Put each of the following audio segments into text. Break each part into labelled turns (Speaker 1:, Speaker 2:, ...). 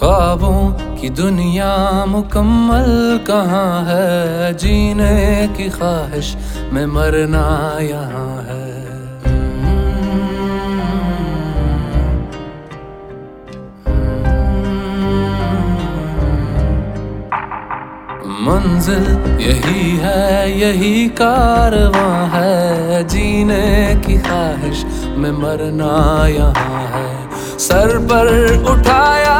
Speaker 1: ख्वाबों की दुनिया मुकम्मल कहाँ है? जीने की ख्वाहिश में मरना यहाँ है। मंजिल यही है, यही कारवां है। जीने की ख्वाहिश में मरना यहाँ है। सर पर उठाया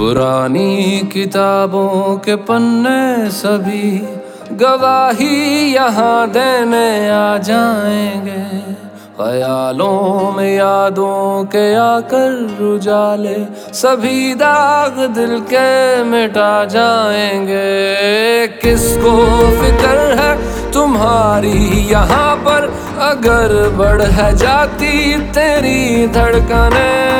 Speaker 1: पुरानी किताबों के पन्ने सभी गवाही यहाँ देने आ जाएँगे। ख्यालों में यादों के आकर उजाले सभी दाग दिल के मिटा जाएँगे। किसको फ़िक्र है तुम्हारी यहाँ पर? अगर बढ़ है जाती तेरी धड़कने।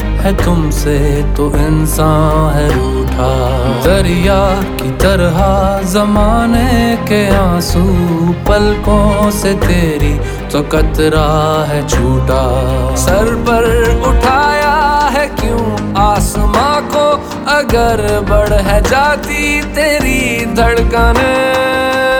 Speaker 1: है तुमसे तो इंसान है रूठा। दरिया की तरह जमाने के आँसू पलकों से तेरी तो कतरा है छूटा। सर पर उठाया है क्यों आसमां को? अगर बढ़ है जाती तेरी धड़कने।